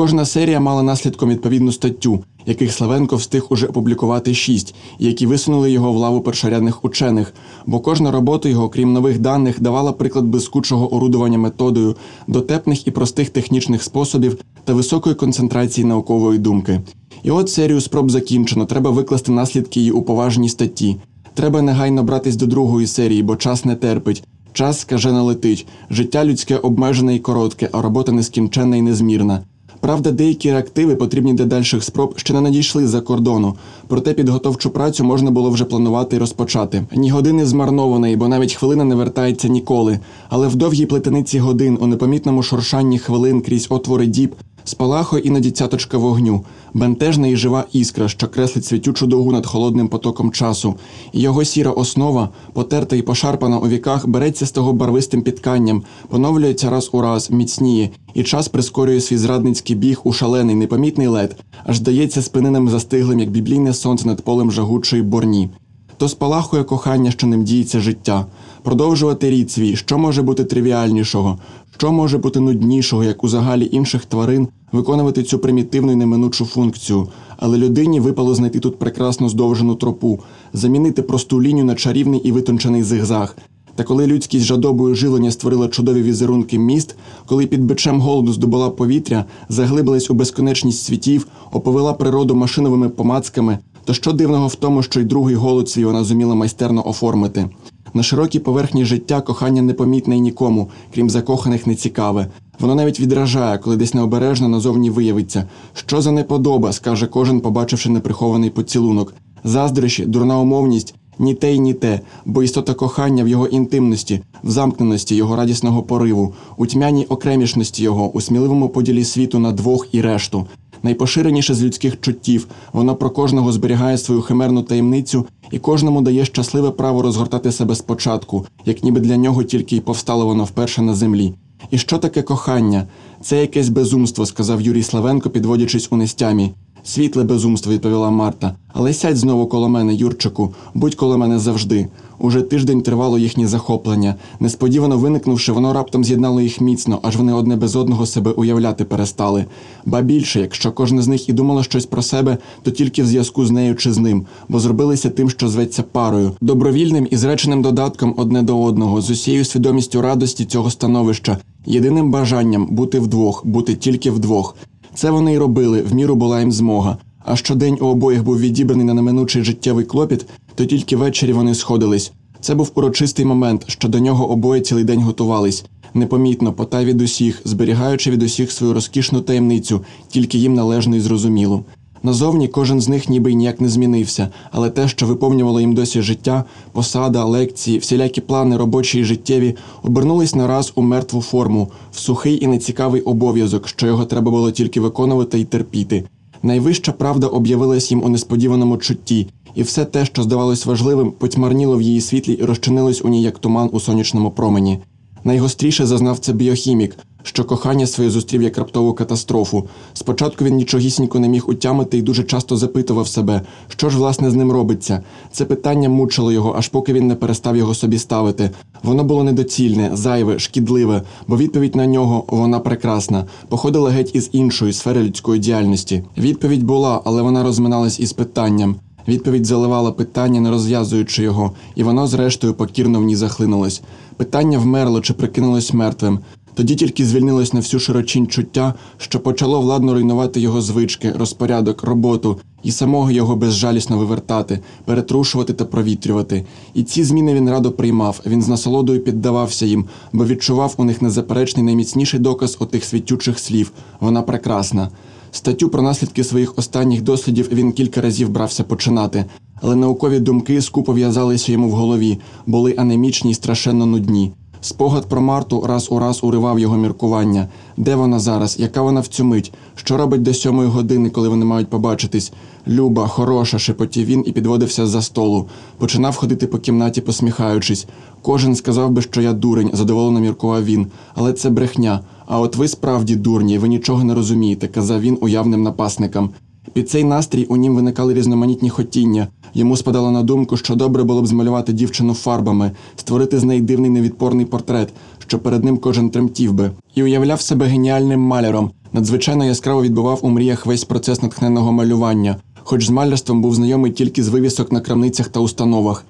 Кожна серія мала наслідком відповідну статтю, яких Славенко встиг уже опублікувати шість, які висунули його в лаву першорядних учених. Бо кожна робота його, крім нових даних, давала приклад блискучого орудування методою, дотепних і простих технічних способів та високої концентрації наукової думки. І от серію спроб закінчено. Треба викласти наслідки її у поважній статті. Треба негайно братись до другої серії, бо час не терпить. Час скажено летить. Життя людське обмежене і коротке, а робота нескінченна і незмірна. Правда, деякі реактиви, потрібні для дальших спроб, ще не надійшли з-за кордону. Проте підготовчу працю можна було вже планувати і розпочати. Ні години змарнованої, бо навіть хвилина не вертається ніколи. Але в довгій плетениці годин, у непомітному шуршанні хвилин крізь отвори діб, спалахує іноді цяточка вогню, бентежна і жива іскра, що креслить світючу дугу над холодним потоком часу. І його сіра основа, потерта і пошарпана у віках, береться з того барвистим підканням, поновлюється раз у раз, міцніє, і час прискорює свій зрадницький біг у шалений, непомітний лед, аж здається спиненим застиглим, як біблійне сонце над полем жагучої борні. То спалахує кохання, що ним діється життя, продовжувати рід свій, що може бути тривіальнішого, що може бути нуднішого, як у загалі інших тварин, виконувати цю примітивну і неминучу функцію. Але людині випало знайти тут прекрасно здовжену тропу, замінити просту лінію на чарівний і витончений зигзаг. Та коли людськість жадобою жилення створила чудові візерунки міст, коли під бичем голоду здобула повітря, заглибилась у безконечність світів, оповела природу машиновими помацками, то що дивного в тому, що й другий голод свій вона зуміла майстерно оформити. На широкій поверхні життя кохання непомітне й нікому, крім закоханих, нецікаве. Воно навіть відражає, коли десь необережно назовні виявиться. Що за неподоба, скаже кожен, побачивши неприхований поцілунок. Заздрощі, дурна умовність, ні те й ні те, бо істота кохання в його інтимності, в замкненості його радісного пориву, у тьмяній окремішності його, у сміливому поділі світу на двох і решту. Найпоширеніше з людських чуттів, воно про кожного зберігає свою химерну таємницю і кожному дає щасливе право розгортати себе спочатку, як ніби для нього тільки й повстало воно вперше на землі. І що таке кохання? Це якесь безумство, сказав Юрій Славенко, підводячись у нестямі. Світле безумство, відповіла Марта. Але сядь знову коло мене, Юрчику, будь коло мене завжди. Уже тиждень тривало їхнє захоплення. Несподівано виникнувши, воно раптом з'єднало їх міцно, аж вони одне без одного себе уявляти перестали. Ба більше, якщо кожне з них і думало щось про себе, то тільки в зв'язку з нею чи з ним, бо зробилися тим, що зветься парою, добровільним і зреченим додатком одне до одного, з усією свідомістю радості цього становища, єдиним бажанням бути вдвох, бути тільки вдвох. Це вони й робили, в міру була їм змога. А щодень у обоїх був відібраний на неминучий життєвий клопіт, то тільки ввечері вони сходились. Це був урочистий момент, що до нього обоє цілий день готувались. Непомітно, потай від усіх, зберігаючи від усіх свою розкішну таємницю, тільки їм належно і зрозуміло. Назовні кожен з них ніби ніяк не змінився, але те, що виповнювало їм досі життя, посада, лекції, всілякі плани робочі і життєві, обернулись нараз у мертву форму, в сухий і нецікавий обов'язок, що його треба було тільки виконувати і терпіти. Найвища правда об'явилась їм у несподіваному чутті, і все те, що здавалось важливим, потьмарніло в її світлі і розчинилось у ній як туман у сонячному промені. Найгостріше зазнав це біохімік, що кохання своє зустрів як раптову катастрофу. Спочатку він нічогісінько не міг утямити і дуже часто запитував себе, що ж власне з ним робиться. Це питання мучило його, аж поки він не перестав його собі ставити. Воно було недоцільне, зайве, шкідливе, бо відповідь на нього вона прекрасна, походила геть із іншої сфери людської діяльності. Відповідь була, але вона розминалась із питанням. Відповідь заливала питання, не розв'язуючи його, і воно, зрештою, покірно в ній захлинулось. Питання вмерло чи прикинулось мертвим. Тоді тільки звільнилось на всю широчінь чуття, що почало владно руйнувати його звички, розпорядок, роботу і самого його безжалісно вивертати, перетрушувати та провітрювати. І ці зміни він радо приймав. Він з насолодою піддавався їм, бо відчував у них незаперечний найміцніший доказ отих світючих слів. Вона прекрасна. Статтю про наслідки своїх останніх дослідів він кілька разів брався починати, але наукові думки скупо в'язалися йому в голові, були анемічні й страшенно нудні. Спогад про Марту раз у раз уривав його міркування. Де вона зараз? Яка вона в цю мить? Що робить до сьомої години, коли вони мають побачитись? Люба, хороша, шепотів він і підводився з-за столу. Починав ходити по кімнаті, посміхаючись. Кожен сказав би, що я дурень, задоволено міркував він. Але це брехня. А от ви справді дурні, ви нічого не розумієте, казав він уявним напасникам. Під цей настрій у нім виникали різноманітні хотіння. Йому спадало на думку, що добре було б змалювати дівчину фарбами, створити з неї дивний невідпорний портрет, що перед ним кожен тремтів би, і уявляв себе геніальним маляром. Надзвичайно яскраво відбував у мріях весь процес натхненного малювання, хоч з малярством був знайомий тільки з вивісок на крамницях та установах.